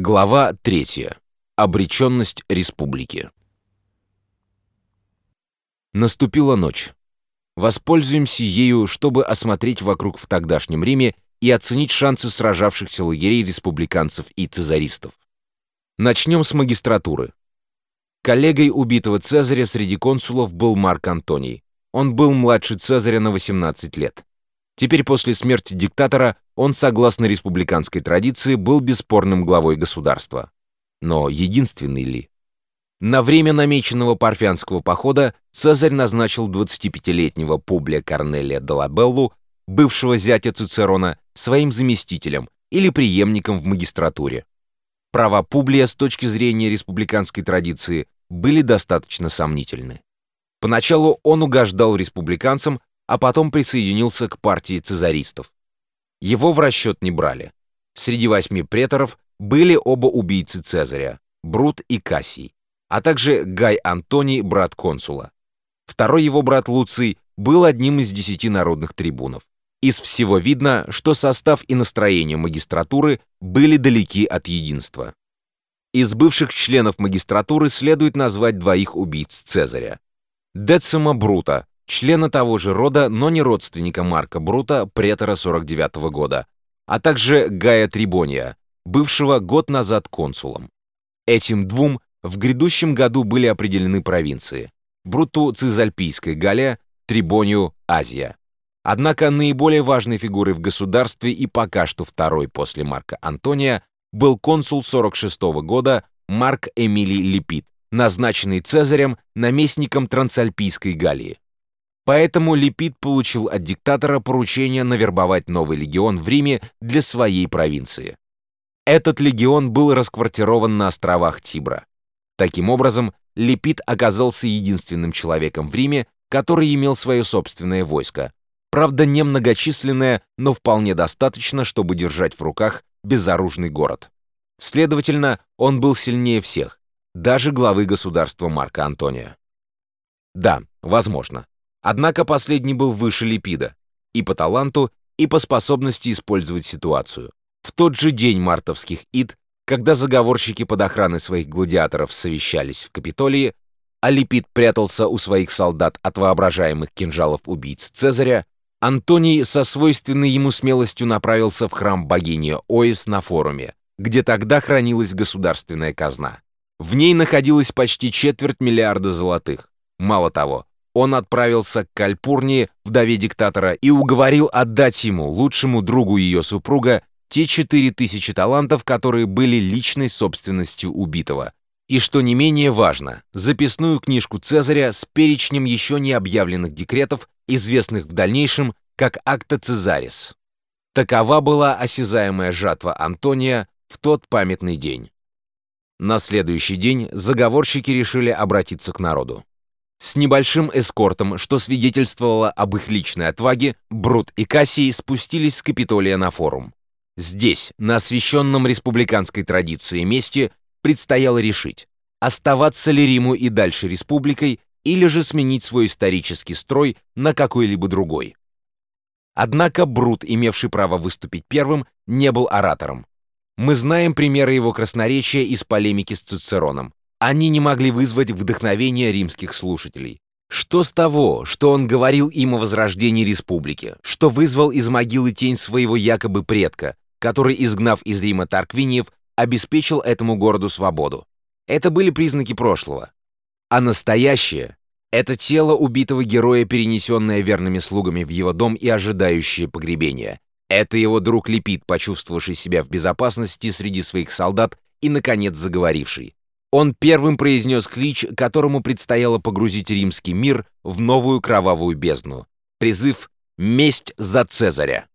Глава 3. Обреченность республики. Наступила ночь. Воспользуемся ею, чтобы осмотреть вокруг в тогдашнем Риме и оценить шансы сражавшихся лагерей республиканцев и цезаристов. Начнем с магистратуры. Коллегой убитого Цезаря среди консулов был Марк Антоний. Он был младше Цезаря на 18 лет. Теперь после смерти диктатора он, согласно республиканской традиции, был бесспорным главой государства. Но единственный ли? На время намеченного парфянского похода Цезарь назначил 25-летнего Публия Корнелия Долабеллу, бывшего зятя Цицерона, своим заместителем или преемником в магистратуре. Права Публия с точки зрения республиканской традиции были достаточно сомнительны. Поначалу он угождал республиканцам, а потом присоединился к партии цезаристов. Его в расчет не брали. Среди восьми преторов были оба убийцы Цезаря, Брут и Кассий, а также Гай Антоний, брат консула. Второй его брат Луций был одним из десяти народных трибунов. Из всего видно, что состав и настроение магистратуры были далеки от единства. Из бывших членов магистратуры следует назвать двоих убийц Цезаря. Децима Брута, члена того же рода, но не родственника Марка Брута, претора 49 -го года, а также Гая Трибония, бывшего год назад консулом. Этим двум в грядущем году были определены провинции. Бруту Цизальпийская Галия, Трибонию Азия. Однако наиболее важной фигурой в государстве и пока что второй после Марка Антония был консул 46 -го года Марк Эмилий Липид, назначенный Цезарем наместником Трансальпийской Галлии. Поэтому Липид получил от диктатора поручение навербовать новый легион в Риме для своей провинции. Этот легион был расквартирован на островах Тибра. Таким образом, Липид оказался единственным человеком в Риме, который имел свое собственное войско. Правда, немногочисленное, но вполне достаточно, чтобы держать в руках безоружный город. Следовательно, он был сильнее всех, даже главы государства Марка Антония. Да, возможно. Однако последний был выше Липида и по таланту, и по способности использовать ситуацию. В тот же день мартовских ид, когда заговорщики под охраной своих гладиаторов совещались в Капитолии, а Липид прятался у своих солдат от воображаемых кинжалов убийц Цезаря, Антоний со свойственной ему смелостью направился в храм богини Оис на форуме, где тогда хранилась государственная казна. В ней находилось почти четверть миллиарда золотых. Мало того, он отправился к Кальпурнии, вдове диктатора, и уговорил отдать ему, лучшему другу ее супруга, те четыре тысячи талантов, которые были личной собственностью убитого. И что не менее важно, записную книжку Цезаря с перечнем еще не объявленных декретов, известных в дальнейшем как «Акта Цезарис». Такова была осязаемая жатва Антония в тот памятный день. На следующий день заговорщики решили обратиться к народу. С небольшим эскортом, что свидетельствовало об их личной отваге, Брут и Кассий спустились с Капитолия на форум. Здесь, на освященном республиканской традиции месте, предстояло решить, оставаться ли Риму и дальше республикой или же сменить свой исторический строй на какой-либо другой. Однако Брут, имевший право выступить первым, не был оратором. Мы знаем примеры его красноречия из полемики с Цицероном. Они не могли вызвать вдохновение римских слушателей. Что с того, что он говорил им о возрождении республики, что вызвал из могилы тень своего якобы предка, который, изгнав из Рима Тарквиниев, обеспечил этому городу свободу. Это были признаки прошлого. А настоящее — это тело убитого героя, перенесенное верными слугами в его дом и ожидающее погребения. Это его друг Липид, почувствовавший себя в безопасности среди своих солдат и, наконец, заговоривший. Он первым произнес клич, которому предстояло погрузить римский мир в новую кровавую бездну. Призыв «Месть за Цезаря».